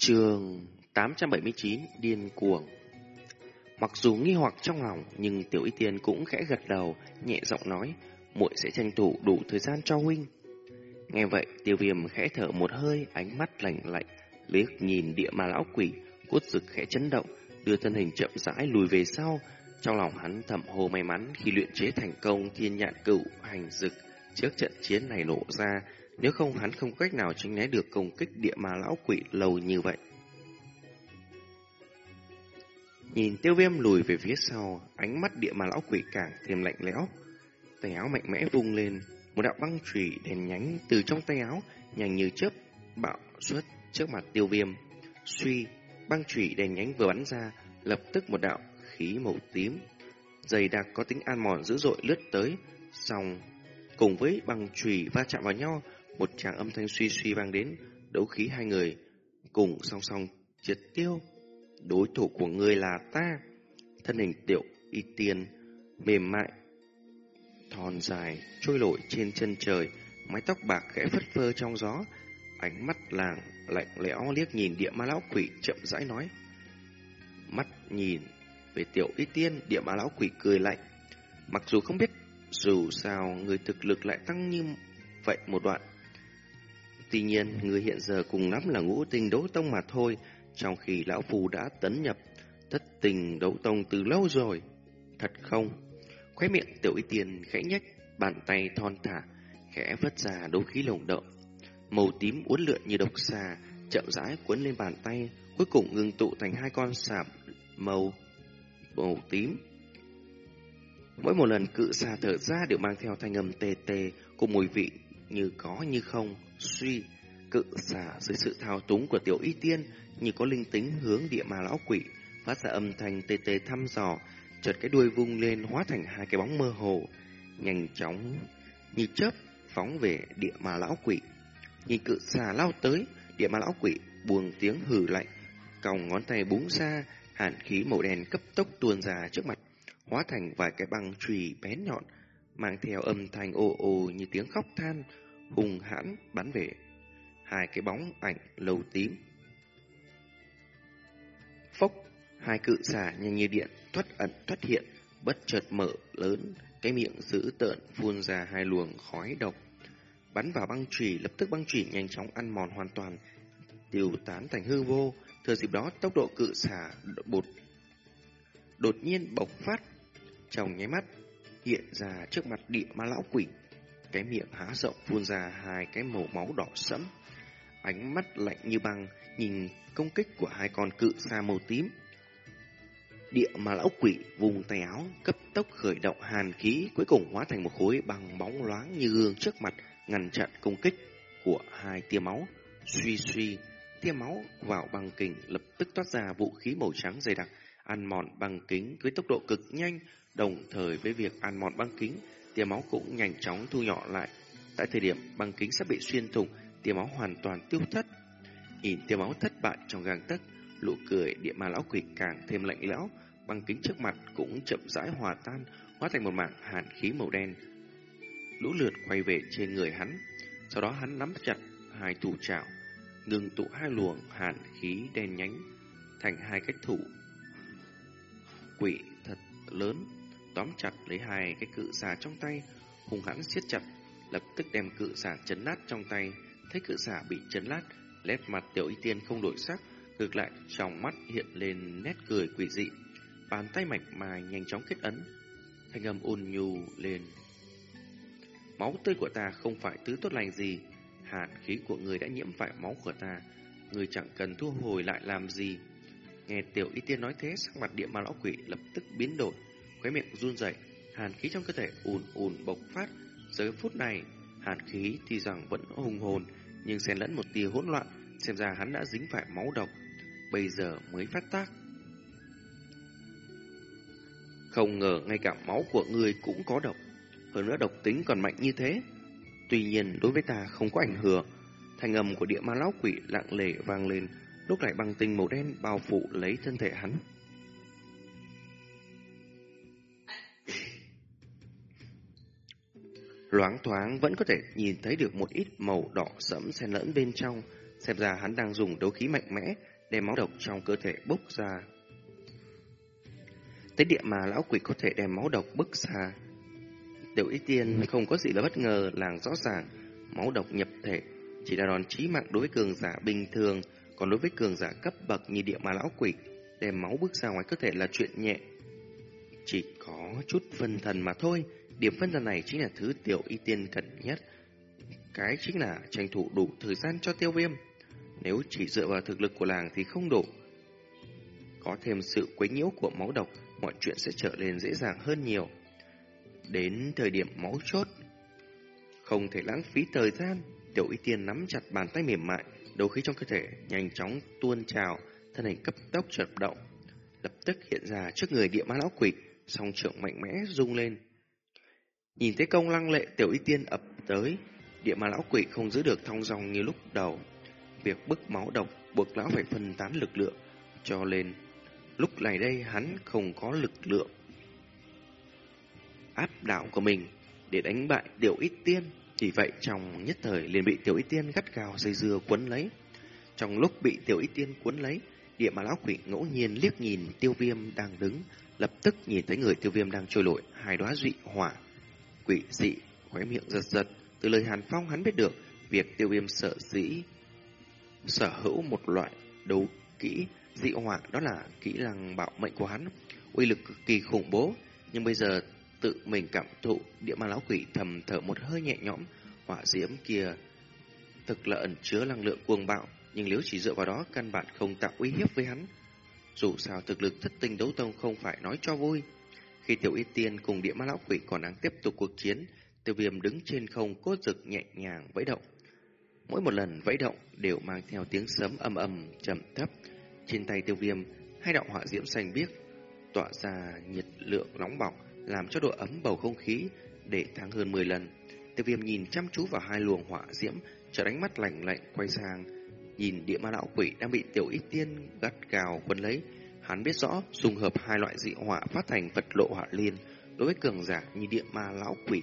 Trường 879 Điên Cuồng Mặc dù nghi hoặc trong lòng, nhưng Tiểu Y Tiên cũng khẽ gật đầu, nhẹ giọng nói, muội sẽ tranh thủ đủ thời gian cho huynh. Nghe vậy, Tiêu Viêm khẽ thở một hơi, ánh mắt lạnh lạnh, liếc nhìn địa ma lão quỷ, cốt rực khẽ chấn động, đưa thân hình chậm rãi lùi về sau. Trong lòng hắn thầm hồ may mắn khi luyện chế thành công thiên nhạn cựu hành dực trước trận chiến này nổ ra, nếu không hắn không cách nào tránh né được công kích địa ma lão quỷ lâu như vậy. Nhìn tiêu viêm lùi về phía sau, ánh mắt địa ma lão quỷ càng thêm lạnh lẽo. Tay áo mạnh mẽ vung lên, một đạo băng trùy đèn nhánh từ trong tay áo, nhanh như chớp bạo xuất trước mặt tiêu viêm. Suy, băng trùy đèn nhánh vừa bắn ra, lập tức một đạo khí màu tím. Dày đặc có tính an mòn dữ dội lướt tới, xong cùng với băng trùy va chạm vào nhau, một tràng âm thanh suy suy vang đến, đấu khí hai người cùng song song triệt tiêu. Đối thủ của người là ta. Thân hình tiểu y tiên, mềm mại, thon dài, trôi nổi trên chân trời, mái tóc bạc khẽ phất phơ trong gió. Ánh mắt làng lạnh lẽo liếc nhìn địa ma lão quỷ chậm rãi nói. Mắt nhìn về tiểu y tiên, địa ma lão quỷ cười lạnh. Mặc dù không biết dù sao người thực lực lại tăng như vậy một đoạn. Tuy nhiên, người hiện giờ cùng lắm là ngũ tình đấu tông mà thôi, trong khi lão phù đã tấn nhập thất tình đấu tông từ lâu rồi. Thật không? Khóe miệng tiểu y tiền khẽ nhách, bàn tay thon thả, khẽ vất ra đấu khí lồng động. Màu tím uốn lượn như độc xà, chậm rãi cuốn lên bàn tay, cuối cùng ngưng tụ thành hai con sạp màu màu tím. Mỗi một lần cự xà thở ra đều mang theo thanh âm tê tê cùng mùi vị như có như không, suy cự xả dưới sự thao túng của tiểu y tiên như có linh tính hướng địa ma lão quỷ, phát ra âm thanh tê tê thăm dò, chợt cái đuôi vung lên hóa thành hai cái bóng mơ hồ, nhanh chóng như chớp phóng về địa ma lão quỷ. Nhìn cự xà lao tới, địa ma lão quỷ buông tiếng hừ lạnh, còng ngón tay búng ra, hàn khí màu đen cấp tốc tuôn ra trước mặt, hóa thành vài cái băng chùy bén nhọn, mang theo âm thanh ồ ồ như tiếng khóc than, hùng hãn bắn về hai cái bóng ảnh lầu tím. Phốc, hai cự xà nhanh như điện thoát ẩn thoát hiện, bất chợt mở lớn, cái miệng dữ tợn phun ra hai luồng khói độc. Bắn vào băng chùy, lập tức băng chùy nhanh chóng ăn mòn hoàn toàn, tiêu tán thành hư vô. Thừa dịp đó, tốc độ cự xà bột đột nhiên bộc phát trong nháy mắt hiện ra trước mặt địa ma lão quỷ. Cái miệng há rộng phun ra hai cái màu máu đỏ sẫm. Ánh mắt lạnh như băng nhìn công kích của hai con cự sa màu tím. Địa mà lão quỷ vùng tay áo cấp tốc khởi động hàn khí cuối cùng hóa thành một khối bằng bóng loáng như gương trước mặt ngăn chặn công kích của hai tia máu. Suy suy, tia máu vào băng kình lập tức toát ra vũ khí màu trắng dày đặc, ăn mòn băng kính với tốc độ cực nhanh, đồng thời với việc ăn mòn băng kính, tia máu cũng nhanh chóng thu nhỏ lại. Tại thời điểm băng kính sắp bị xuyên thủng, tia máu hoàn toàn tiêu thất. Nhìn tia máu thất bại trong gang tấc, nụ cười địa ma lão quỷ càng thêm lạnh lẽo, băng kính trước mặt cũng chậm rãi hòa tan, hóa thành một mảng hàn khí màu đen. Lũ lượt quay về trên người hắn, sau đó hắn nắm chặt hai thủ trảo, ngừng tụ hai luồng hàn khí đen nhánh thành hai cách thủ quỷ thật lớn, tóm chặt lấy hai cái cự xà trong tay, hùng hãn siết chặt, lập tức đem cự xà chấn nát trong tay. Thấy cự xà bị chấn nát, nét mặt tiểu y tiên không đổi sắc, ngược lại trong mắt hiện lên nét cười quỷ dị. Bàn tay mảnh mai nhanh chóng kết ấn, thanh âm ôn nhu lên. Máu tươi của ta không phải thứ tốt lành gì, hàn khí của người đã nhiễm phải máu của ta, người chẳng cần thu hồi lại làm gì. Nghe tiểu y tiên nói thế, sắc mặt địa ma lão quỷ lập tức biến đổi, khóe miệng run rẩy, hàn khí trong cơ thể ùn ùn bộc phát. Giờ phút này, hàn khí thì rằng vẫn hùng hồn, nhưng xen lẫn một tia hỗn loạn, xem ra hắn đã dính phải máu độc, bây giờ mới phát tác. Không ngờ ngay cả máu của người cũng có độc, hơn nữa độc tính còn mạnh như thế. Tuy nhiên đối với ta không có ảnh hưởng, thanh âm của địa ma lão quỷ lặng lề vang lên, lúc này băng tinh màu đen bao phủ lấy thân thể hắn. Loáng thoáng vẫn có thể nhìn thấy được một ít màu đỏ sẫm xen lẫn bên trong, xem ra hắn đang dùng đấu khí mạnh mẽ để máu độc trong cơ thể bốc ra. Tới địa mà lão quỷ có thể đem máu độc bức ra. Tiểu ý tiên không có gì là bất ngờ, làng rõ ràng, máu độc nhập thể chỉ là đòn chí mạng đối với cường giả bình thường, còn đối với cường giả cấp bậc như địa mà lão quỷ, đem máu bước ra ngoài cơ thể là chuyện nhẹ. Chỉ có chút phân thần mà thôi, điểm phân tâm này chính là thứ tiểu y tiên cần nhất. Cái chính là tranh thủ đủ thời gian cho tiêu viêm. Nếu chỉ dựa vào thực lực của làng thì không đủ. Có thêm sự quấy nhiễu của máu độc, mọi chuyện sẽ trở nên dễ dàng hơn nhiều. Đến thời điểm máu chốt, không thể lãng phí thời gian, tiểu y tiên nắm chặt bàn tay mềm mại, đầu khí trong cơ thể nhanh chóng tuôn trào, thân hình cấp tốc chợt động, lập tức hiện ra trước người địa ma lão quỷ, song trưởng mạnh mẽ rung lên. Nhìn thấy công lăng lệ tiểu y tiên ập tới, địa ma lão quỷ không giữ được thong dong như lúc đầu. Việc bức máu độc buộc lão phải phân tán lực lượng, cho nên lúc này đây hắn không có lực lượng áp đảo của mình để đánh bại tiểu y tiên. chỉ vậy trong nhất thời liền bị tiểu y tiên gắt gào dây dưa quấn lấy. Trong lúc bị tiểu y tiên cuốn lấy, địa mà lão quỷ ngẫu nhiên liếc nhìn tiêu viêm đang đứng, lập tức nhìn thấy người tiêu viêm đang trôi lội hai đóa dị hỏa. Quỷ dị, khóe miệng giật giật, từ lời hàn phong hắn biết được việc tiêu viêm sợ dĩ sở hữu một loại đấu kỹ dị hỏa đó là kỹ năng bạo mệnh của hắn, uy lực cực kỳ khủng bố, nhưng bây giờ tự mình cảm thụ địa ma lão quỷ thầm thở một hơi nhẹ nhõm, hỏa diễm kia thực là ẩn chứa năng lượng cuồng bạo, nhưng nếu chỉ dựa vào đó căn bản không tạo uy hiếp với hắn. Dù sao thực lực thất tinh đấu tông không phải nói cho vui. Khi tiểu y tiên cùng địa ma lão quỷ còn đang tiếp tục cuộc chiến, tiêu viêm đứng trên không cốt rực nhẹ nhàng vẫy động. Mỗi một lần vẫy động đều mang theo tiếng sấm âm âm trầm thấp. Trên tay tiêu viêm, hai đạo hỏa diễm xanh biếc tỏa ra nhiệt lượng nóng bỏng, làm cho độ ấm bầu không khí để thắng hơn 10 lần. Tiêu viêm nhìn chăm chú vào hai luồng hỏa diễm, trở đánh mắt lạnh lạnh quay sang, nhìn địa ma lão quỷ đang bị tiểu ít tiên gắt gào quấn lấy. Hắn biết rõ dùng hợp hai loại dị hỏa phát thành vật lộ hỏa liên đối với cường giả như địa ma lão quỷ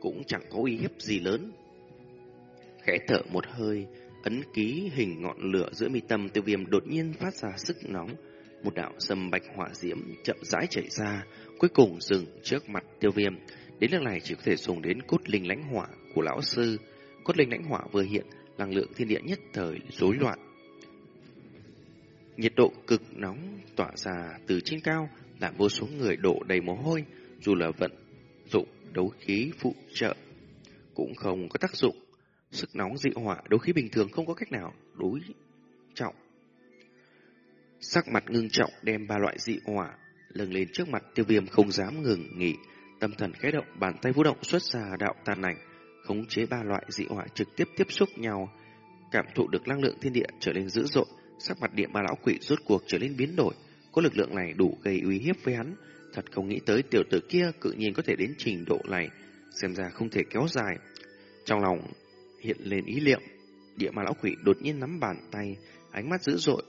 cũng chẳng có uy hiếp gì lớn. Khẽ thở một hơi, ấn ký hình ngọn lửa giữa mi tâm tiêu viêm đột nhiên phát ra sức nóng, một đạo sâm bạch hỏa diễm chậm rãi chảy ra, cuối cùng dừng trước mặt tiêu viêm. Đến lúc này chỉ có thể dùng đến cốt linh lãnh hỏa của lão sư. Cốt linh lãnh hỏa vừa hiện, năng lượng thiên địa nhất thời rối loạn. Nhiệt độ cực nóng tỏa ra từ trên cao, làm vô số người đổ đầy mồ hôi, dù là vận dụng đấu khí phụ trợ cũng không có tác dụng. Sức nóng dị hỏa đấu khí bình thường không có cách nào đối trọng. Sắc mặt ngưng trọng đem ba loại dị hỏa lưng lên trước mặt tiêu viêm không dám ngừng nghỉ. Tâm thần khẽ động, bàn tay vũ động xuất ra đạo tàn ảnh, khống chế ba loại dị hỏa trực tiếp tiếp xúc nhau, cảm thụ được năng lượng thiên địa trở nên dữ dội, sắc mặt địa ma lão quỷ rốt cuộc trở nên biến đổi, có lực lượng này đủ gây uy hiếp với hắn, thật không nghĩ tới tiểu tử kia cự nhiên có thể đến trình độ này, xem ra không thể kéo dài. Trong lòng hiện lên ý niệm, địa ma lão quỷ đột nhiên nắm bàn tay, ánh mắt dữ dội,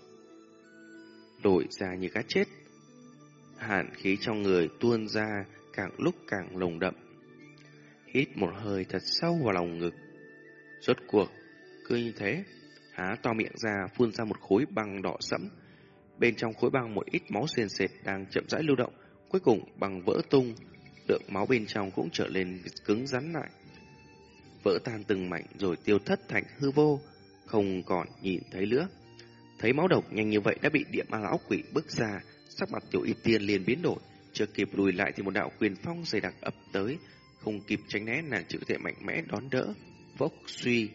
đổi ra như cá chết, hàn khí trong người tuôn ra càng lúc càng lồng đậm. Hít một hơi thật sâu vào lòng ngực. Rốt cuộc, cứ như thế, há to miệng ra phun ra một khối băng đỏ sẫm. Bên trong khối băng một ít máu sền sệt đang chậm rãi lưu động, cuối cùng băng vỡ tung, lượng máu bên trong cũng trở lên cứng rắn lại. Vỡ tan từng mảnh rồi tiêu thất thành hư vô, không còn nhìn thấy nữa. Thấy máu độc nhanh như vậy đã bị địa ma lão quỷ bức ra, Sắc mặt tiểu y tiên liền biến đổi, chưa kịp lùi lại thì một đạo quyền phong dày đặc ập tới, không kịp tránh né nàng chịu thể mạnh mẽ đón đỡ, vốc suy.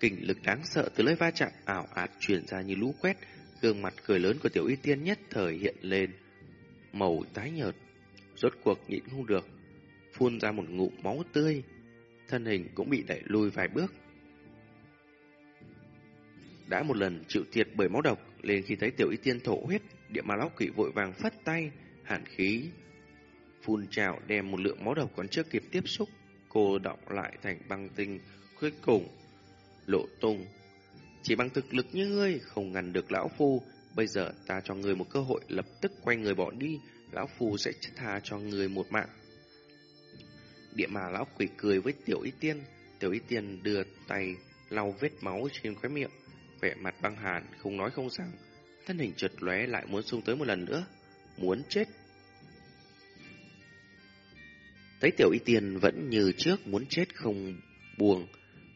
Kình lực đáng sợ từ lưỡi va chạm ảo ạt truyền ra như lũ quét, gương mặt cười lớn của tiểu y tiên nhất thời hiện lên, màu tái nhợt, rốt cuộc nhịn không được, phun ra một ngụm máu tươi, thân hình cũng bị đẩy lùi vài bước. Đã một lần chịu thiệt bởi máu độc, lên khi thấy tiểu y tiên thổ huyết, Địa ma lão Kỵ vội vàng phất tay, hàn khí phun trào đem một lượng máu độc còn chưa kịp tiếp xúc, cô động lại thành băng tinh cuối cùng lộ tung. Chỉ bằng thực lực như ngươi không ngăn được lão phu, bây giờ ta cho người một cơ hội lập tức quay người bỏ đi, lão phu sẽ tha cho người một mạng. Địa mà lão quỷ cười với tiểu y tiên, tiểu y tiên đưa tay lau vết máu trên khóe miệng, vẻ mặt băng hàn, không nói không rằng, thân hình chợt lóe lại muốn xung tới một lần nữa, muốn chết. Thấy tiểu y tiền vẫn như trước muốn chết không buồn,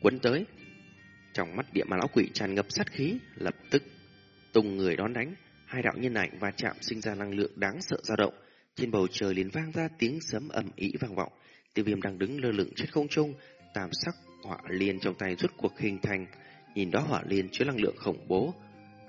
quấn tới. Trong mắt địa ma lão quỷ tràn ngập sát khí, lập tức tung người đón đánh, hai đạo nhân ảnh va chạm sinh ra năng lượng đáng sợ dao động. Trên bầu trời liền vang ra tiếng sấm ầm ĩ vang vọng. Tiêu viêm đang đứng lơ lửng trên không trung, tam sắc hỏa liên trong tay rút cuộc hình thành. Nhìn đó hỏa liên chứa năng lượng khủng bố.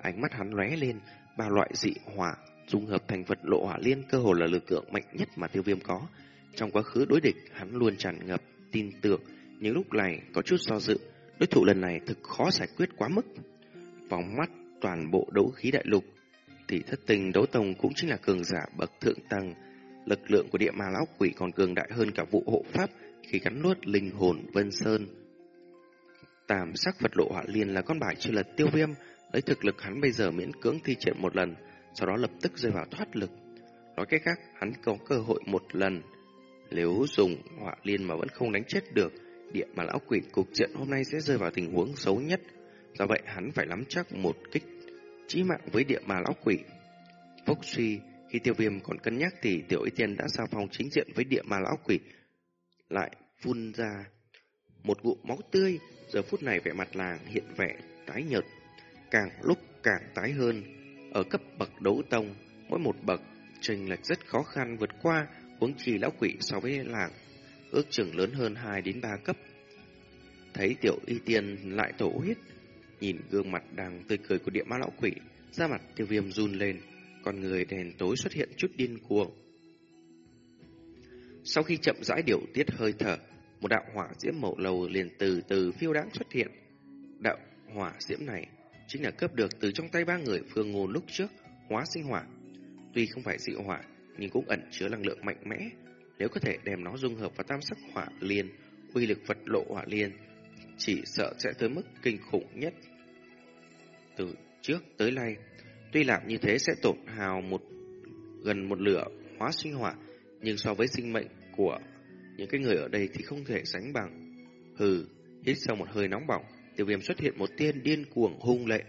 Ánh mắt hắn lóe lên, ba loại dị hỏa dung hợp thành vật lộ hỏa liên cơ hồ là lực lượng mạnh nhất mà tiêu viêm có. Trong quá khứ đối địch, hắn luôn tràn ngập tin tưởng, nhưng lúc này có chút do dự. Đối thủ lần này thực khó giải quyết quá mức. Vòng mắt toàn bộ đấu khí đại lục thì thất tình đấu tông cũng chính là cường giả bậc thượng tầng. Lực lượng của địa ma lão quỷ còn cường đại hơn cả vụ hộ pháp khi gắn nuốt linh hồn Vân Sơn. Tàm sắc vật lộ hỏa liên là con bài chưa lật tiêu viêm, lấy thực lực hắn bây giờ miễn cưỡng thi triển một lần, sau đó lập tức rơi vào thoát lực. Nói cách khác, hắn có cơ hội một lần. Nếu dùng hỏa liên mà vẫn không đánh chết được, địa mà lão quỷ cục diện hôm nay sẽ rơi vào tình huống xấu nhất. Do vậy hắn phải nắm chắc một kích chí mạng với địa mà lão quỷ. Phúc suy, khi tiêu viêm còn cân nhắc thì tiểu y tiên đã sao phong chính diện với địa mà lão quỷ. Lại phun ra một ngụm máu tươi, giờ phút này vẻ mặt làng hiện vẻ tái nhợt, càng lúc càng tái hơn. Ở cấp bậc đấu tông, mỗi một bậc trình lệch rất khó khăn vượt qua, huống chi lão quỷ so với làng, ước chừng lớn hơn 2 đến 3 cấp. Thấy tiểu y tiên lại tổ huyết, Nhìn gương mặt đang tươi cười của địa ma lão quỷ, da mặt tiêu viêm run lên, con người đèn tối xuất hiện chút điên cuồng. Sau khi chậm rãi điều tiết hơi thở, một đạo hỏa diễm màu lầu liền từ từ phiêu đáng xuất hiện. Đạo hỏa diễm này chính là cướp được từ trong tay ba người phương ngôn lúc trước, hóa sinh hỏa. Tuy không phải dị hỏa, nhưng cũng ẩn chứa năng lượng mạnh mẽ. Nếu có thể đem nó dung hợp vào tam sắc hỏa liên, uy lực vật lộ hỏa liên chỉ sợ sẽ tới mức kinh khủng nhất. Từ trước tới nay, tuy làm như thế sẽ tổn hào một gần một lửa hóa sinh hỏa, nhưng so với sinh mệnh của những cái người ở đây thì không thể sánh bằng. Hừ, hít sâu một hơi nóng bỏng, tiêu viêm xuất hiện một tiên điên cuồng hung lệ.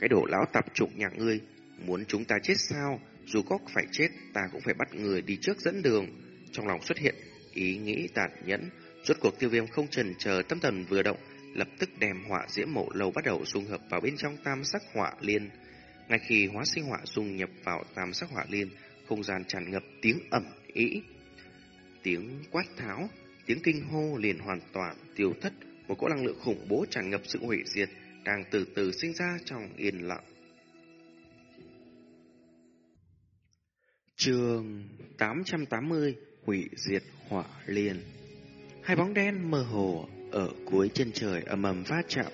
Cái đổ lão tập trụng nhà ngươi, muốn chúng ta chết sao? Dù có phải chết, ta cũng phải bắt người đi trước dẫn đường. Trong lòng xuất hiện ý nghĩ tàn nhẫn, Rốt cuộc tiêu viêm không chần chờ tâm thần vừa động, lập tức đem họa diễm mộ lầu bắt đầu dung hợp vào bên trong tam sắc họa liên. Ngay khi hóa sinh họa dung nhập vào tam sắc họa liên, không gian tràn ngập tiếng ẩm ý. Tiếng quát tháo, tiếng kinh hô liền hoàn toàn tiêu thất, một cỗ năng lượng khủng bố tràn ngập sự hủy diệt đang từ từ sinh ra trong yên lặng. Trường 880 Hủy diệt hỏa liên Hai bóng đen mơ hồ ở cuối chân trời ầm ầm va chạm.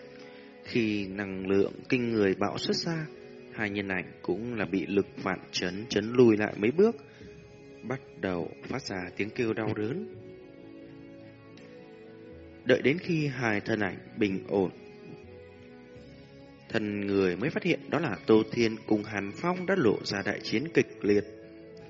Khi năng lượng kinh người bạo xuất ra, hai nhân ảnh cũng là bị lực vạn chấn chấn lùi lại mấy bước, bắt đầu phát ra tiếng kêu đau đớn. Đợi đến khi hai thân ảnh bình ổn, thân người mới phát hiện đó là Tô Thiên cùng Hàn Phong đã lộ ra đại chiến kịch liệt.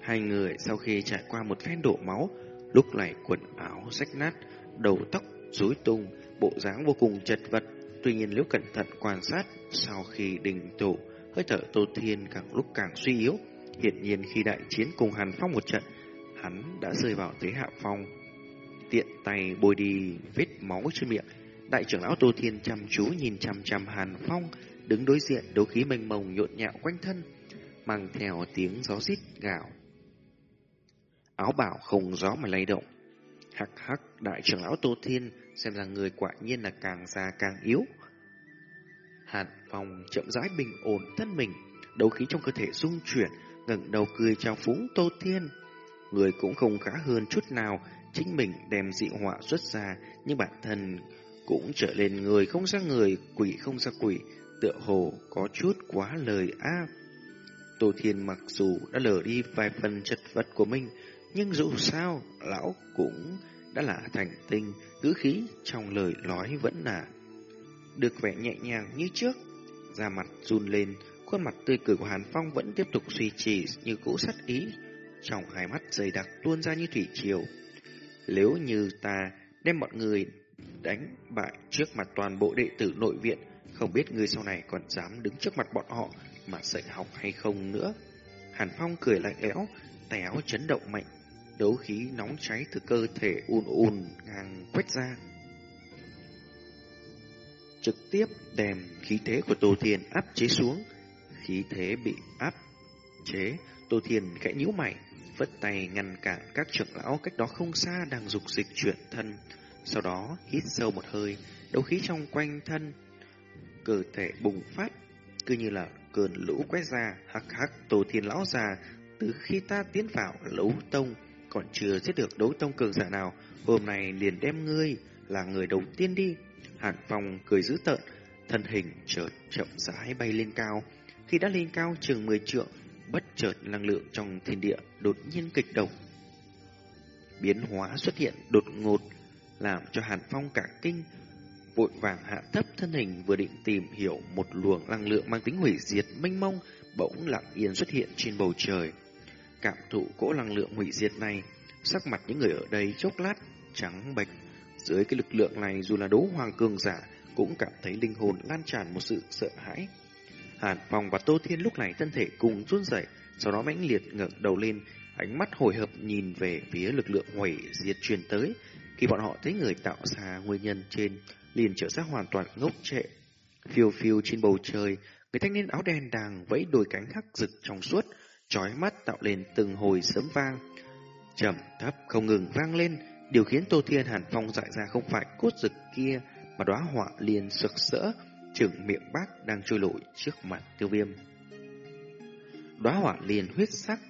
Hai người sau khi trải qua một phen đổ máu, lúc này quần áo rách nát, đầu tóc rối tung, bộ dáng vô cùng chật vật. Tuy nhiên nếu cẩn thận quan sát, sau khi đình tổ, hơi thở Tô Thiên càng lúc càng suy yếu. Hiện nhiên khi đại chiến cùng Hàn Phong một trận, hắn đã rơi vào thế hạ phong. Tiện tay bôi đi vết máu trên miệng, đại trưởng lão Tô Thiên chăm chú nhìn chăm chăm Hàn Phong, đứng đối diện đấu khí mênh mông nhộn nhạo quanh thân, mang theo tiếng gió rít gạo. Áo bảo không gió mà lay động, Hắc hắc, đại trưởng lão Tô Thiên, xem ra người quả nhiên là càng già càng yếu. Hàn Phong chậm rãi bình ổn thân mình, đấu khí trong cơ thể rung chuyển, ngẩng đầu cười chào phúng Tô Thiên. Người cũng không khá hơn chút nào, chính mình đem dị họa xuất ra, nhưng bản thân cũng trở lên người không ra người, quỷ không ra quỷ, tựa hồ có chút quá lời ác. Tô Thiên mặc dù đã lờ đi vài phần chất vật của mình, nhưng dù sao, lão cũng đã là thành tinh, ngữ khí trong lời nói vẫn là được vẻ nhẹ nhàng như trước. Da mặt run lên, khuôn mặt tươi cười của Hàn Phong vẫn tiếp tục suy trì như cũ sắt ý, trong hai mắt dày đặc tuôn ra như thủy triều. Nếu như ta đem mọi người đánh bại trước mặt toàn bộ đệ tử nội viện, không biết người sau này còn dám đứng trước mặt bọn họ mà dạy học hay không nữa. Hàn Phong cười lạnh lẽo, tay áo chấn động mạnh, đấu khí nóng cháy từ cơ thể ùn ùn ngang quét ra. Trực tiếp đem khí thế của Tô Thiên áp chế xuống, khí thế bị áp chế, Tô Thiên khẽ nhíu mày, vất tay ngăn cản các trưởng lão cách đó không xa đang dục dịch chuyển thân. Sau đó hít sâu một hơi, đấu khí trong quanh thân, cơ thể bùng phát, cứ như là cơn lũ quét ra, hắc hắc Tô Thiên lão già, từ khi ta tiến vào lấu tông, còn chưa giết được đấu tông cường giả nào, hôm nay liền đem ngươi là người đầu tiên đi. Hàn Phong cười dữ tợn, thân hình chợt chậm rãi bay lên cao. Khi đã lên cao chừng 10 trượng, bất chợt năng lượng trong thiên địa đột nhiên kịch động. Biến hóa xuất hiện đột ngột, làm cho Hàn Phong cả kinh, vội vàng hạ thấp thân hình vừa định tìm hiểu một luồng năng lượng mang tính hủy diệt mênh mông, bỗng lặng yên xuất hiện trên bầu trời. Cảm thụ cỗ năng lượng hủy diệt này, sắc mặt những người ở đây chốc lát trắng bệch. Dưới cái lực lượng này dù là đấu hoàng cường giả cũng cảm thấy linh hồn lan tràn một sự sợ hãi. Hàn Phong và Tô Thiên lúc này thân thể cùng run rẩy, sau đó mãnh liệt ngẩng đầu lên, ánh mắt hồi hộp nhìn về phía lực lượng hủy diệt truyền tới. Khi bọn họ thấy người tạo ra nguyên nhân trên, liền trở ra hoàn toàn ngốc trệ. Phiêu phiêu trên bầu trời, người thanh niên áo đen đang vẫy đôi cánh hắc rực trong suốt, chói mắt tạo lên từng hồi sấm vang. Trầm thấp không ngừng vang lên, điều khiến Tô Thiên Hàn Phong dại ra không phải cốt rực kia, mà đóa họa liền sực sỡ, chừng miệng bác đang trôi lội trước mặt tiêu viêm. Đóa họa liền huyết sắc,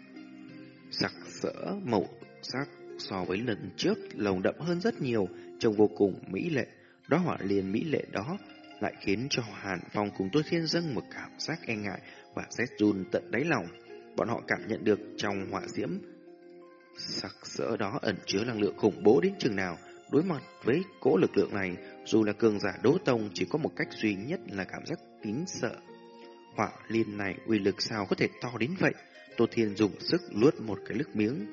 sặc sỡ màu sắc so với lần trước lồng đậm hơn rất nhiều, trông vô cùng mỹ lệ. Đóa họa liền mỹ lệ đó lại khiến cho Hàn Phong cùng Tô Thiên dâng một cảm giác e ngại và rét run tận đáy lòng. Bọn họ cảm nhận được trong hỏa diễm sặc sỡ đó ẩn chứa năng lượng khủng bố đến chừng nào. Đối mặt với cỗ lực lượng này, dù là cường giả đỗ tông chỉ có một cách duy nhất là cảm giác kính sợ. Hỏa liên này uy lực sao có thể to đến vậy? Tô Thiên dùng sức luốt một cái lức miếng.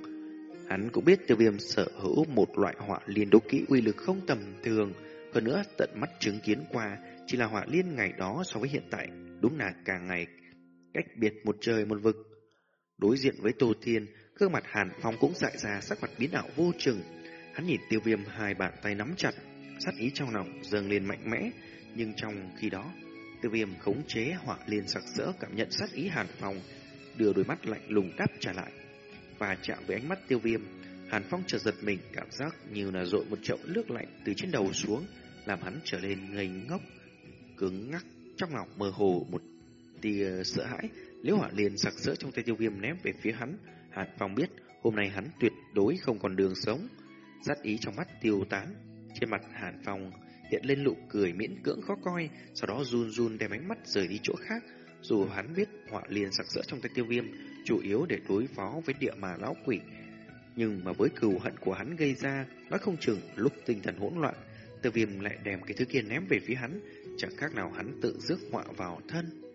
Hắn cũng biết tiêu viêm sở hữu một loại hỏa liên đấu kỹ uy lực không tầm thường. Hơn nữa tận mắt chứng kiến qua chỉ là hỏa liên ngày đó so với hiện tại đúng là càng ngày cách biệt một trời một vực. Đối diện với Tô Thiên, gương mặt Hàn Phong cũng dại ra sắc mặt biến ảo vô chừng. Hắn nhìn tiêu viêm hai bàn tay nắm chặt, sát ý trong lòng dâng lên mạnh mẽ, nhưng trong khi đó, tiêu viêm khống chế hỏa liên sặc sỡ cảm nhận sát ý Hàn Phong, đưa đôi mắt lạnh lùng đáp trả lại. Và chạm với ánh mắt tiêu viêm, Hàn Phong chợt giật mình cảm giác như là dội một chậu nước lạnh từ trên đầu xuống, làm hắn trở nên ngây ngốc, cứng ngắc, trong lòng mơ hồ một tia sợ hãi. Nếu hỏa liền sặc sỡ trong tay tiêu viêm ném về phía hắn, Hàn Phong biết hôm nay hắn tuyệt đối không còn đường sống. Sát ý trong mắt tiêu tán, trên mặt Hàn Phong hiện lên nụ cười miễn cưỡng khó coi, sau đó run run đem ánh mắt rời đi chỗ khác. Dù hắn biết họa liền sặc sỡ trong tay tiêu viêm, chủ yếu để đối phó với địa mà lão quỷ. Nhưng mà với cừu hận của hắn gây ra, nói không chừng lúc tinh thần hỗn loạn, tiêu viêm lại đem cái thứ kia ném về phía hắn, chẳng khác nào hắn tự rước họa vào thân.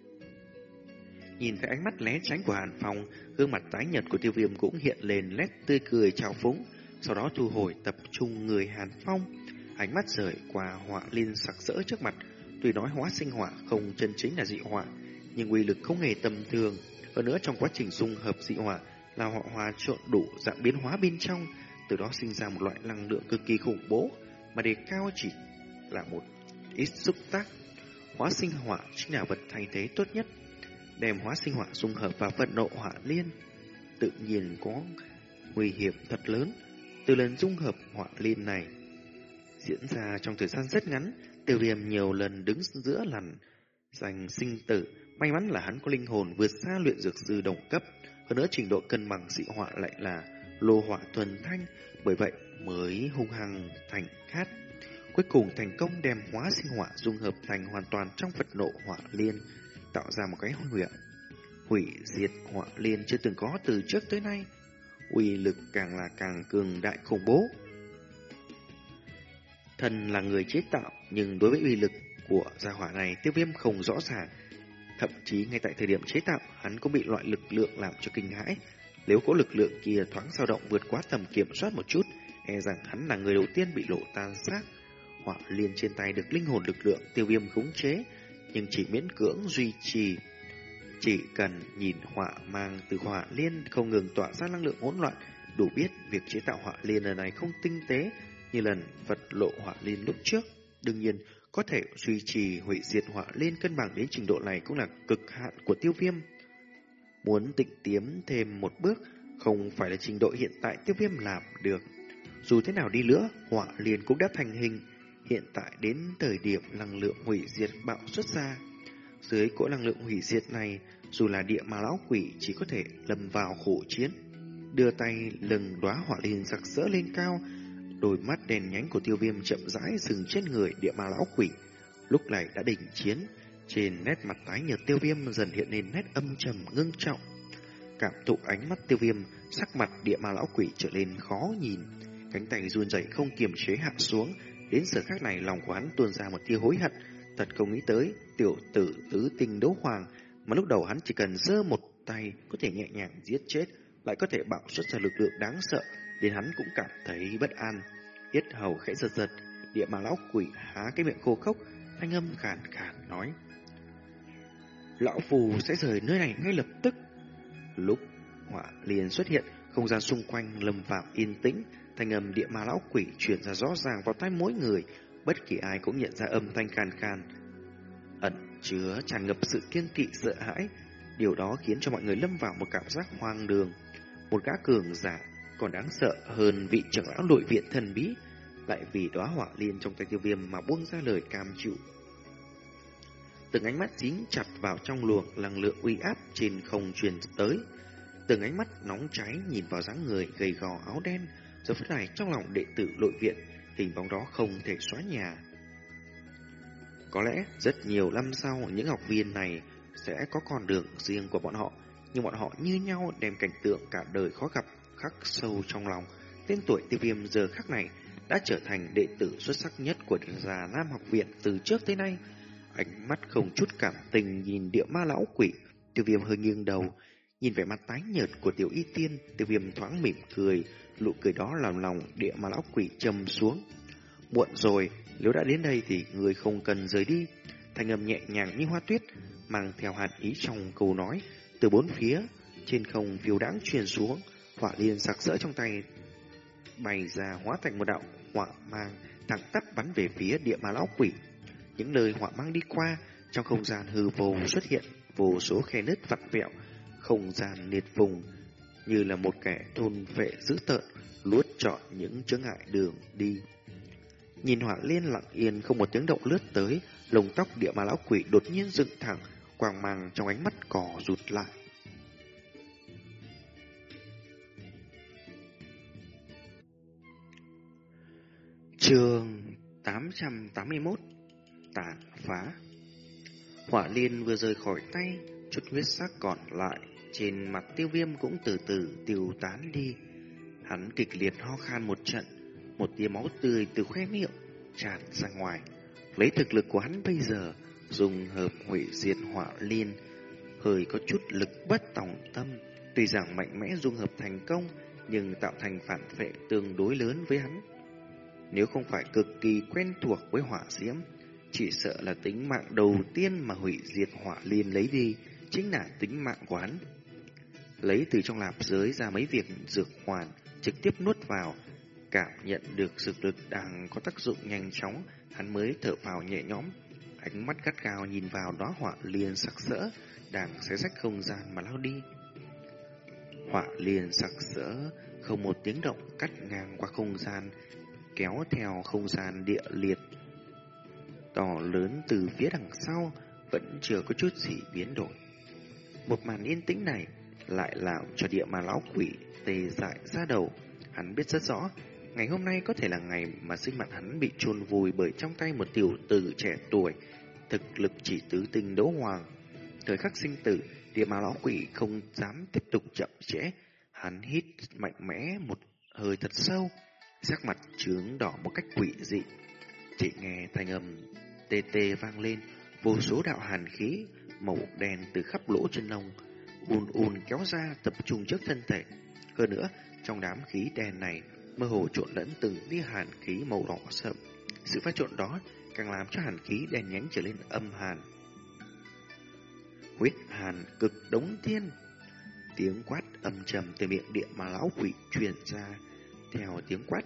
Nhìn thấy ánh mắt lé tránh của Hàn Phong, gương mặt tái nhật của tiêu viêm cũng hiện lên nét tươi cười trào phúng, sau đó thu hồi tập trung người Hàn Phong, ánh mắt rời qua họa liên sặc sỡ trước mặt. Tuy nói hóa sinh hỏa không chân chính là dị hỏa, nhưng uy lực không hề tầm thường. Hơn nữa trong quá trình dung hợp dị hỏa là họ hòa trộn đủ dạng biến hóa bên trong, từ đó sinh ra một loại năng lượng cực kỳ khủng bố, mà đề cao chỉ là một ít xúc tác. Hóa sinh hỏa chính là vật thay thế tốt nhất. Đem hóa sinh hỏa dung hợp vào vận nộ hỏa liên, tự nhiên có nguy hiểm thật lớn. Từ lần dung hợp hỏa liên này diễn ra trong thời gian rất ngắn, tiêu viêm nhiều lần đứng giữa lằn giành sinh tử. May mắn là hắn có linh hồn vượt xa luyện dược sư đồng cấp, hơn nữa trình độ cân bằng dị họa lại là lô họa thuần thanh, bởi vậy mới hung hăng thành khát. Cuối cùng thành công đem hóa sinh họa dung hợp thành hoàn toàn trong Phật nộ họa liên, tạo ra một cái huyện hủy diệt họa liên chưa từng có từ trước tới nay. uy lực càng là càng cường đại khủng bố. Thần là người chế tạo, nhưng đối với uy lực của gia hỏa này tiêu viêm không rõ ràng. Thậm chí ngay tại thời điểm chế tạo, hắn cũng bị loại lực lượng làm cho kinh hãi. Nếu có lực lượng kia thoáng dao động vượt quá tầm kiểm soát một chút, e rằng hắn là người đầu tiên bị lộ tan xác. họa liên trên tay được linh hồn lực lượng tiêu viêm khống chế, nhưng chỉ miễn cưỡng duy trì. Chỉ cần nhìn họa mang từ họa liên không ngừng tỏa ra năng lượng hỗn loạn, đủ biết việc chế tạo họa liên lần này không tinh tế như lần vật lộ họa liên lúc trước. Đương nhiên, có thể duy trì hủy diệt họa liên cân bằng đến trình độ này cũng là cực hạn của tiêu viêm. Muốn tịnh tiếm thêm một bước, không phải là trình độ hiện tại tiêu viêm làm được. Dù thế nào đi nữa, họa liên cũng đã thành hình. Hiện tại đến thời điểm năng lượng hủy diệt bạo xuất ra. Dưới cỗ năng lượng hủy diệt này, dù là địa ma lão quỷ chỉ có thể lầm vào khổ chiến. Đưa tay lừng đóa hỏa liên sặc rỡ lên cao, đôi mắt đèn nhánh của tiêu viêm chậm rãi dừng trên người địa ma lão quỷ. Lúc này đã đình chiến, trên nét mặt tái nhợt tiêu viêm dần hiện lên nét âm trầm ngưng trọng. Cảm thụ ánh mắt tiêu viêm, sắc mặt địa ma lão quỷ trở nên khó nhìn. Cánh tay run rẩy không kiềm chế hạ xuống, đến giờ khác này lòng của hắn tuôn ra một tia hối hận. Thật không nghĩ tới, tiểu tử tứ tinh đấu hoàng, mà lúc đầu hắn chỉ cần giơ một tay có thể nhẹ nhàng giết chết, lại có thể bạo xuất ra lực lượng đáng sợ, đến hắn cũng cảm thấy bất an. Yết hầu khẽ giật giật, địa ma lão quỷ há cái miệng khô khốc, thanh âm khàn khàn nói. Lão phù sẽ rời nơi này ngay lập tức. Lúc họa liền xuất hiện, không gian xung quanh lâm vào yên tĩnh, thanh âm địa ma lão quỷ truyền ra rõ ràng vào tai mỗi người, bất kỳ ai cũng nhận ra âm thanh khan khan Ẩn chứa tràn ngập sự kiên kỵ sợ hãi, điều đó khiến cho mọi người lâm vào một cảm giác hoang đường. Một gã cường giả còn đáng sợ hơn vị trưởng lão nội viện thần bí, lại vì đóa hỏa liên trong tay tiêu viêm mà buông ra lời cam chịu. Từng ánh mắt dính chặt vào trong luồng năng lượng uy áp trên không truyền tới. Từng ánh mắt nóng cháy nhìn vào dáng người gầy gò áo đen, giờ phút này trong lòng đệ tử nội viện, hình bóng đó không thể xóa nhà. Có lẽ rất nhiều năm sau những học viên này sẽ có con đường riêng của bọn họ, nhưng bọn họ như nhau đem cảnh tượng cả đời khó gặp khắc sâu trong lòng. Tên tuổi tiêu viêm giờ khắc này đã trở thành đệ tử xuất sắc nhất của già Nam học viện từ trước tới nay. Ánh mắt không chút cảm tình nhìn địa ma lão quỷ, tiêu viêm hơi nghiêng đầu, nhìn vẻ mặt tái nhợt của tiểu y tiên, tiêu viêm thoáng mỉm cười, nụ cười đó làm lòng địa ma lão quỷ trầm xuống. Muộn rồi, nếu đã đến đây thì người không cần rời đi. Thanh âm nhẹ nhàng như hoa tuyết, mang theo hạt ý trong câu nói, từ bốn phía, trên không phiêu đáng truyền xuống, hỏa liên sặc sỡ trong tay, bày ra hóa thành một đạo hỏa mang thẳng tắp bắn về phía địa ma lão quỷ. Những nơi hỏa mang đi qua, trong không gian hư vô xuất hiện vô số khe nứt vặn vẹo, không gian liệt vùng như là một kẻ thôn vệ dữ tợn luốt chọn những chướng ngại đường đi. Nhìn hỏa liên lặng yên không một tiếng động lướt tới, lồng tóc địa ma lão quỷ đột nhiên dựng thẳng, quàng màng trong ánh mắt cỏ rụt lại. Trường 881 Tàn phá Hỏa liên vừa rời khỏi tay Chút huyết sắc còn lại Trên mặt tiêu viêm cũng từ từ tiêu tán đi. Hắn kịch liệt ho khan một trận Một tia máu tươi từ khoe miệng Tràn ra ngoài. Lấy thực lực của hắn bây giờ Dùng hợp hủy diệt hỏa liên Hơi có chút lực bất tòng tâm. Tuy rằng mạnh mẽ dung hợp thành công Nhưng tạo thành phản vệ tương đối lớn với hắn. Nếu không phải cực kỳ quen thuộc với hỏa diễm, chỉ sợ là tính mạng đầu tiên mà hủy diệt hỏa liên lấy đi, chính là tính mạng của hắn. Lấy từ trong lạp giới ra mấy việc dược hoàn, trực tiếp nuốt vào, cảm nhận được dược lực đang có tác dụng nhanh chóng, hắn mới thở vào nhẹ nhõm, ánh mắt gắt gao nhìn vào đó họa liền sặc sỡ, đang xé rách không gian mà lao đi. họa liền sặc sỡ, không một tiếng động cắt ngang qua không gian, kéo theo không gian địa liệt to lớn từ phía đằng sau vẫn chưa có chút gì biến đổi. Một màn yên tĩnh này lại làm cho địa ma lão quỷ tê dại ra đầu. Hắn biết rất rõ, ngày hôm nay có thể là ngày mà sinh mạng hắn bị chôn vùi bởi trong tay một tiểu tử trẻ tuổi, thực lực chỉ tứ tinh đấu hoàng. Thời khắc sinh tử, địa ma lão quỷ không dám tiếp tục chậm trễ. Hắn hít mạnh mẽ một hơi thật sâu, sắc mặt trướng đỏ một cách quỷ dị. Chỉ nghe thanh âm tê tê vang lên, vô số đạo hàn khí màu đen từ khắp lỗ chân lông ùn ùn kéo ra tập trung trước thân thể. Hơn nữa, trong đám khí đen này mơ hồ trộn lẫn từng tia hàn khí màu đỏ sậm, sự pha trộn đó càng làm cho hàn khí đen nhánh trở lên âm hàn. Huyết hàn cực đống thiên. Tiếng quát âm trầm từ miệng địa mà lão quỷ truyền ra. Theo tiếng quát,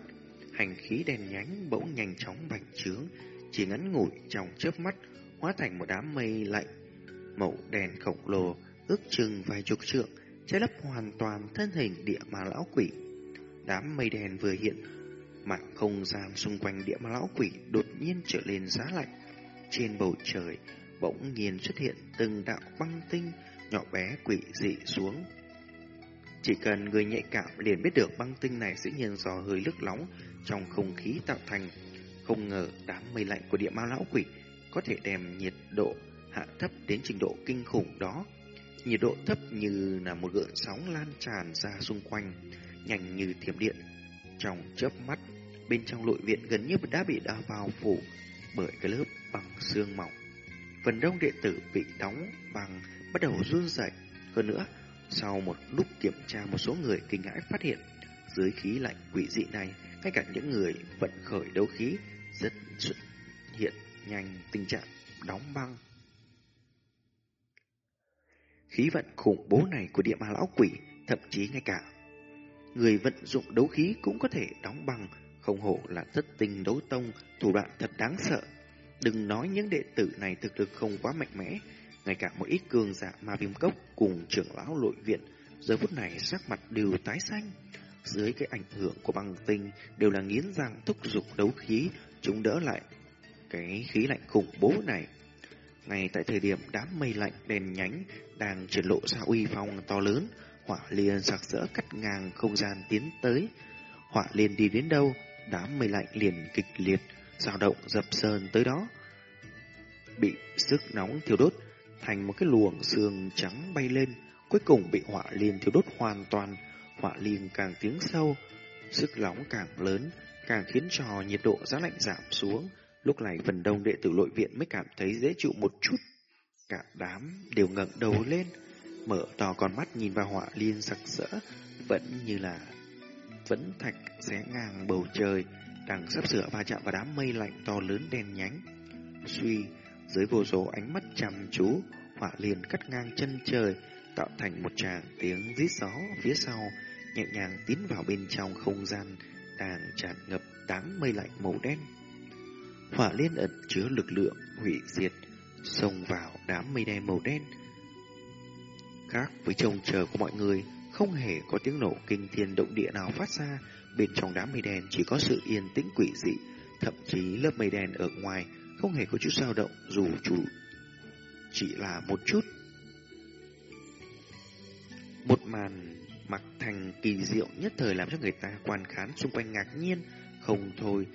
hành khí đen nhánh bỗng nhanh chóng bành trướng, chỉ ngắn ngủi trong chớp mắt hóa thành một đám mây lạnh màu đèn khổng lồ, ước chừng vài chục trượng, che lấp hoàn toàn thân hình địa ma lão quỷ. Đám mây đèn vừa hiện mạng không gian xung quanh địa ma lão quỷ đột nhiên trở lên giá lạnh. Trên bầu trời bỗng nhiên xuất hiện từng đạo băng tinh nhỏ bé quỷ dị xuống. Chỉ cần người nhạy cảm liền biết được băng tinh này dĩ nhiên do hơi nước nóng trong không khí tạo thành. Không ngờ đám mây lạnh của địa ma lão quỷ có thể đem nhiệt độ hạ thấp đến trình độ kinh khủng đó. Nhiệt độ thấp như là một gợn sóng lan tràn ra xung quanh, nhanh như thiểm điện. Trong chớp mắt, bên trong nội viện gần như đã bị đa vào phủ bởi cái lớp bằng xương mỏng. Phần đông đệ tử bị đóng bằng bắt đầu run rẩy. Hơn nữa, sau một lúc kiểm tra một số người kinh ngãi phát hiện, dưới khí lạnh quỷ dị này, ngay cả những người vận khởi đấu khí rất xuất hiện nhanh tình trạng đóng băng. Khí vận khủng bố này của địa ma lão quỷ, thậm chí ngay cả người vận dụng đấu khí cũng có thể đóng băng, không hổ là thất tinh đấu tông, thủ đoạn thật đáng sợ. Đừng nói những đệ tử này thực lực không quá mạnh mẽ, ngay cả một ít cường giả ma viêm cốc cùng trưởng lão nội viện, giờ phút này sắc mặt đều tái xanh. Dưới cái ảnh hưởng của băng tinh đều là nghiến răng thúc dục đấu khí, chúng đỡ lại cái khí lạnh khủng bố này. Ngay tại thời điểm đám mây lạnh đèn nhánh đang triển lộ ra uy phong to lớn, hỏa liên sặc sỡ cắt ngang không gian tiến tới. Hỏa liên đi đến đâu, đám mây lạnh liền kịch liệt, dao động dập sơn tới đó. Bị sức nóng thiêu đốt, thành một cái luồng sương trắng bay lên, cuối cùng bị hỏa liên thiêu đốt hoàn toàn, hỏa liên càng tiếng sâu, sức nóng càng lớn, càng khiến cho nhiệt độ giá lạnh giảm xuống, Lúc này phần đông đệ tử nội viện mới cảm thấy dễ chịu một chút. Cả đám đều ngẩng đầu lên, mở to con mắt nhìn vào họa liên sặc sỡ, vẫn như là vẫn thạch xé ngang bầu trời, đang sắp sửa va chạm vào đám mây lạnh to lớn đen nhánh. Suy, dưới vô số ánh mắt chăm chú, họa liên cắt ngang chân trời, tạo thành một tràng tiếng rít gió phía sau, nhẹ nhàng tiến vào bên trong không gian đang tràn ngập đám mây lạnh màu đen. Hỏa liên ẩn chứa lực lượng hủy diệt, xông vào đám mây đen màu đen. Khác với trông chờ của mọi người, không hề có tiếng nổ kinh thiên động địa nào phát ra, bên trong đám mây đen chỉ có sự yên tĩnh quỷ dị, thậm chí lớp mây đen ở ngoài không hề có chút dao động dù chủ chỉ là một chút. Một màn mặc thành kỳ diệu nhất thời làm cho người ta quan khán xung quanh ngạc nhiên, không thôi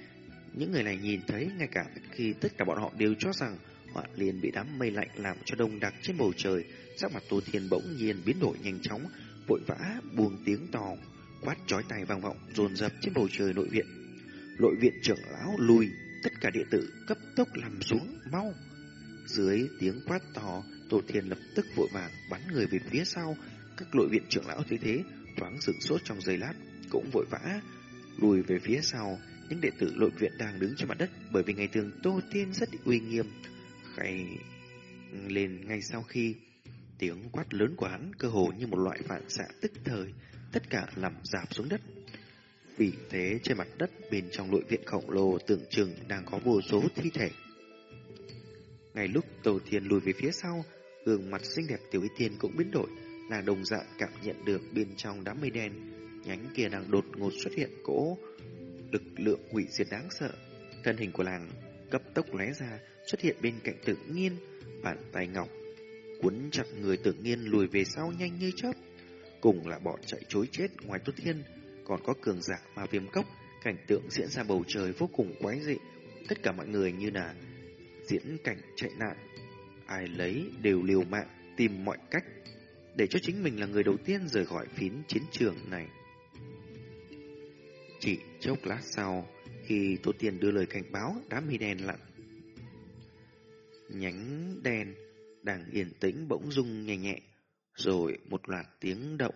những người này nhìn thấy ngay cả khi tất cả bọn họ đều cho rằng họa liền bị đám mây lạnh làm cho đông đặc trên bầu trời, sắc mặt Tô Thiên bỗng nhiên biến đổi nhanh chóng, vội vã buông tiếng to, quát chói tai vang vọng dồn dập trên bầu trời nội viện. Nội viện trưởng lão lùi, tất cả đệ tử cấp tốc làm xuống, mau. Dưới tiếng quát to, Tô Thiên lập tức vội vàng bắn người về phía sau, các nội viện trưởng lão thấy thế, thoáng sửng sốt trong giây lát, cũng vội vã lùi về phía sau, những đệ tử nội viện đang đứng trên mặt đất bởi vì ngày thường Tô Tiên rất uy nghiêm. Khai lên ngay sau khi tiếng quát lớn của hắn cơ hồ như một loại phản xạ tức thời, tất cả nằm dạp xuống đất. Vì thế trên mặt đất bên trong nội viện khổng lồ tưởng chừng đang có vô số thi thể. Ngay lúc Tô Thiên lùi về phía sau, gương mặt xinh đẹp Tiểu Y Tiên cũng biến đổi, là đồng dạng cảm nhận được bên trong đám mây đen, nhánh kia đang đột ngột xuất hiện cỗ lực lượng hủy diệt đáng sợ. Thân hình của làng cấp tốc lóe ra, xuất hiện bên cạnh tự nhiên, bàn tay ngọc cuốn chặt người tự nhiên lùi về sau nhanh như chớp. Cùng là bọn chạy chối chết ngoài tốt thiên, còn có cường giả ma viêm cốc, cảnh tượng diễn ra bầu trời vô cùng quái dị. Tất cả mọi người như là diễn cảnh chạy nạn, ai lấy đều liều mạng tìm mọi cách để cho chính mình là người đầu tiên rời khỏi phiến chiến trường này. Chỉ chốc lát sau, khi Tô Tiên đưa lời cảnh báo, đám mây đen lặn. Nhánh đen đang yên tĩnh bỗng rung nhẹ nhẹ, rồi một loạt tiếng động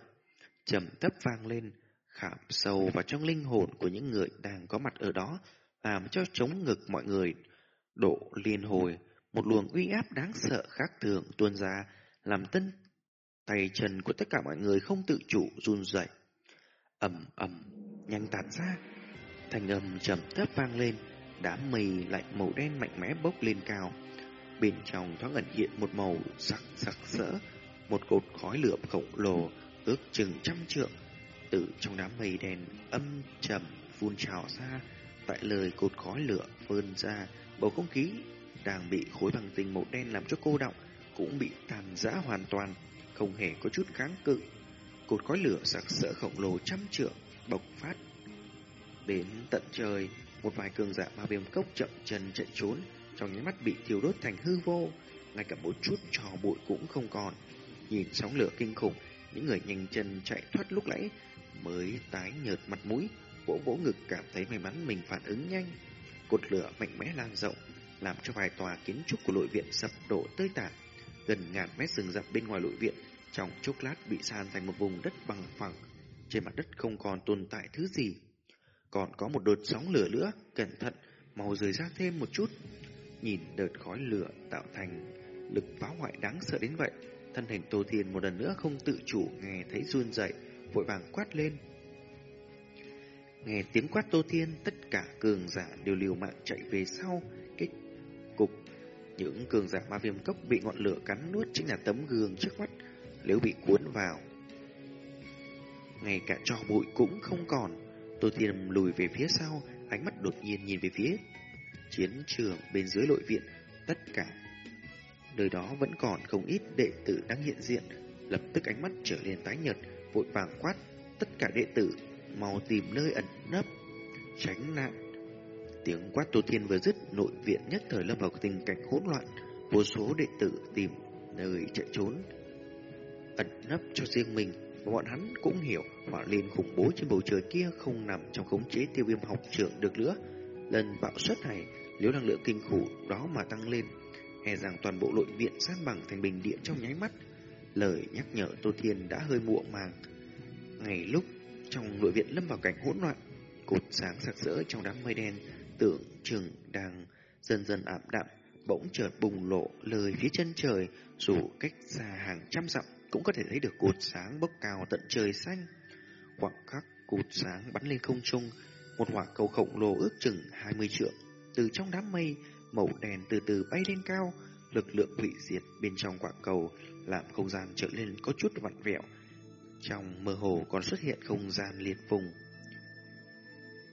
trầm thấp vang lên, khảm sâu vào trong linh hồn của những người đang có mặt ở đó, làm cho chống ngực mọi người độ liên hồi, một luồng uy áp đáng sợ khác thường tuôn ra, làm tân tay chân của tất cả mọi người không tự chủ run rẩy ầm ầm, nhanh tản ra, thành âm trầm thấp vang lên, đám mây lạnh màu đen mạnh mẽ bốc lên cao. Bên trong thoáng ẩn hiện một màu sắc sặc sỡ, một cột khói lửa khổng lồ ước chừng trăm trượng. Từ trong đám mây đen âm trầm phun trào ra tại lời cột khói lửa phơn ra bầu không khí đang bị khối băng tinh màu đen làm cho cô động cũng bị tàn rã hoàn toàn không hề có chút kháng cự cột khói lửa sặc sỡ khổng lồ trăm trượng bộc phát. Đến tận trời một vài cường giả ma viêm cốc chậm chân chạy trốn trong nháy mắt bị thiêu đốt thành hư vô. Ngay cả một chút trò bụi cũng không còn. Nhìn sóng lửa kinh khủng những người nhanh chân chạy thoát lúc nãy mới tái nhợt mặt mũi, vỗ vỗ ngực cảm thấy may mắn mình phản ứng nhanh. Cột lửa mạnh mẽ lan rộng, làm cho vài tòa kiến trúc của nội viện sập đổ tơi tả. Gần ngàn mét rừng rậm bên ngoài nội viện, trong chốc lát bị san thành một vùng đất bằng phẳng. Trên mặt đất không còn tồn tại thứ gì. Còn có một đợt sóng lửa nữa, cẩn thận, màu rời ra thêm một chút. Nhìn đợt khói lửa tạo thành lực phá hoại đáng sợ đến vậy, thân hình Tô Thiên một lần nữa không tự chủ nghe thấy run rẩy, vội vàng quát lên. Nghe tiếng quát Tô Thiên, tất cả cường giả đều liều mạng chạy về sau. Kết cục, những cường giả ma viêm cốc bị ngọn lửa cắn nuốt chính là tấm gương trước mắt, nếu bị cuốn vào. Ngay cả cho bụi cũng không còn, Tô Thiên lùi về phía sau, ánh mắt đột nhiên nhìn về phía chiến trường bên dưới nội viện, tất cả nơi đó vẫn còn không ít đệ tử đang hiện diện, lập tức ánh mắt trở lên tái nhợt, vội vàng quát tất cả đệ tử mau tìm nơi ẩn nấp, tránh nạn. Tiếng quát Tô Thiên vừa dứt, nội viện nhất thời lâm vào tình cảnh hỗn loạn, vô số đệ tử tìm nơi chạy trốn, ẩn nấp cho riêng mình. Và bọn hắn cũng hiểu hỏa liên khủng bố trên bầu trời kia không nằm trong khống chế tiêu viêm học trưởng được nữa. Lần bạo suất này, nếu năng lượng kinh khủng đó mà tăng lên, e rằng toàn bộ nội viện san bằng thành bình địa trong nháy mắt. Lời nhắc nhở Tô Thiên đã hơi muộn màng. Ngày lúc trong nội viện lâm vào cảnh hỗn loạn, cột sáng sặc sỡ trong đám mây đen, tưởng chừng đang dần dần ảm đạm, bỗng chợt bùng lộ lời phía chân trời, dù cách xa hàng trăm dặm cũng có thể thấy được cột sáng bốc cao tận trời xanh. Khoảng khắc cột sáng bắn lên không trung, một hỏa cầu khổng lồ ước chừng 20 trượng từ trong đám mây màu đèn từ từ bay lên cao, lực lượng hủy diệt bên trong quả cầu làm không gian trở lên có chút vặn vẹo. Trong mơ hồ còn xuất hiện không gian liệt vùng.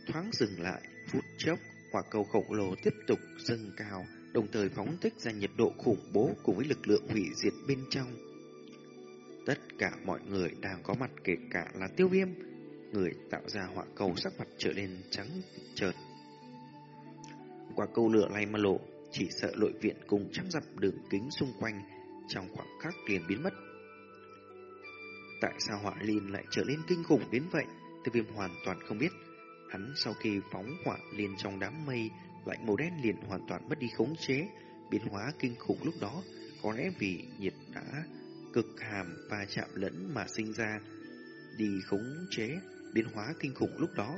Thoáng dừng lại, phút chốc, quả cầu khổng lồ tiếp tục dâng cao, đồng thời phóng thích ra nhiệt độ khủng bố cùng với lực lượng hủy diệt bên trong. Tất cả mọi người đang có mặt kể cả là tiêu viêm, người tạo ra họa cầu sắc mặt trở nên trắng trợt. qua câu lửa này mà lộ, chỉ sợ nội viện cùng trăm dặm đường kính xung quanh trong khoảng khắc liền biến mất. Tại sao hỏa liên lại trở lên kinh khủng đến vậy? Tiêu viêm hoàn toàn không biết. Hắn sau khi phóng hỏa liên trong đám mây, lạnh màu đen liền hoàn toàn mất đi khống chế, biến hóa kinh khủng lúc đó, có lẽ vì nhiệt đã cực hàm và chạm lẫn mà sinh ra, đi khống chế, biến hóa kinh khủng lúc đó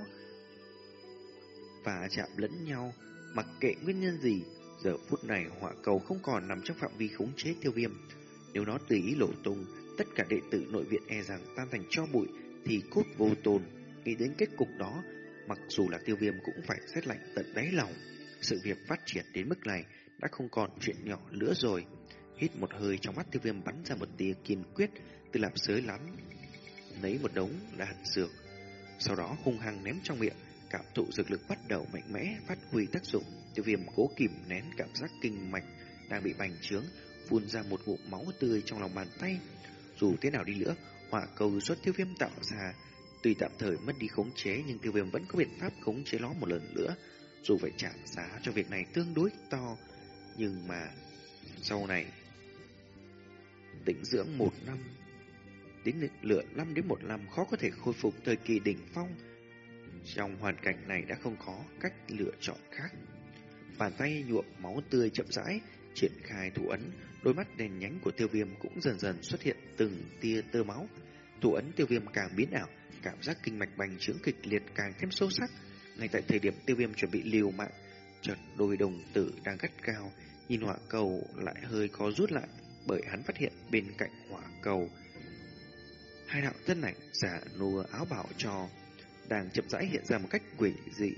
và chạm lẫn nhau Mặc kệ nguyên nhân gì, giờ phút này họa cầu không còn nằm trong phạm vi khống chế tiêu viêm. Nếu nó tùy ý lộ tung, tất cả đệ tử nội viện e rằng tan thành cho bụi thì cốt vô tồn. Nghĩ đến kết cục đó, mặc dù là tiêu viêm cũng phải xét lạnh tận đáy lòng. Sự việc phát triển đến mức này đã không còn chuyện nhỏ nữa rồi. Hít một hơi trong mắt tiêu viêm bắn ra một tia kiên quyết từ lạp sới lắm. Lấy một đống đàn dược, sau đó hung hăng ném trong miệng cảm thụ dược lực bắt đầu mạnh mẽ phát huy tác dụng. Tiêu viêm cố kìm nén cảm giác kinh mạch đang bị bành trướng, phun ra một ngụm máu tươi trong lòng bàn tay. Dù thế nào đi nữa, hỏa cầu xuất tiêu viêm tạo ra tuy tạm thời mất đi khống chế nhưng tiêu viêm vẫn có biện pháp khống chế nó một lần nữa. Dù phải trả giá cho việc này tương đối to, nhưng mà sau này tĩnh dưỡng một năm đến lựa năm đến một năm khó có thể khôi phục thời kỳ đỉnh phong trong hoàn cảnh này đã không có cách lựa chọn khác. Bàn tay nhuộm máu tươi chậm rãi, triển khai thủ ấn, đôi mắt đèn nhánh của tiêu viêm cũng dần dần xuất hiện từng tia tơ máu. Thủ ấn tiêu viêm càng biến ảo, cảm giác kinh mạch bành trướng kịch liệt càng thêm sâu sắc. Ngay tại thời điểm tiêu viêm chuẩn bị liều mạng, chợt đôi đồng tử đang gắt cao, nhìn hỏa cầu lại hơi có rút lại, bởi hắn phát hiện bên cạnh hỏa cầu. Hai đạo thân ảnh giả nùa áo bảo cho, đang chậm rãi hiện ra một cách quỷ dị.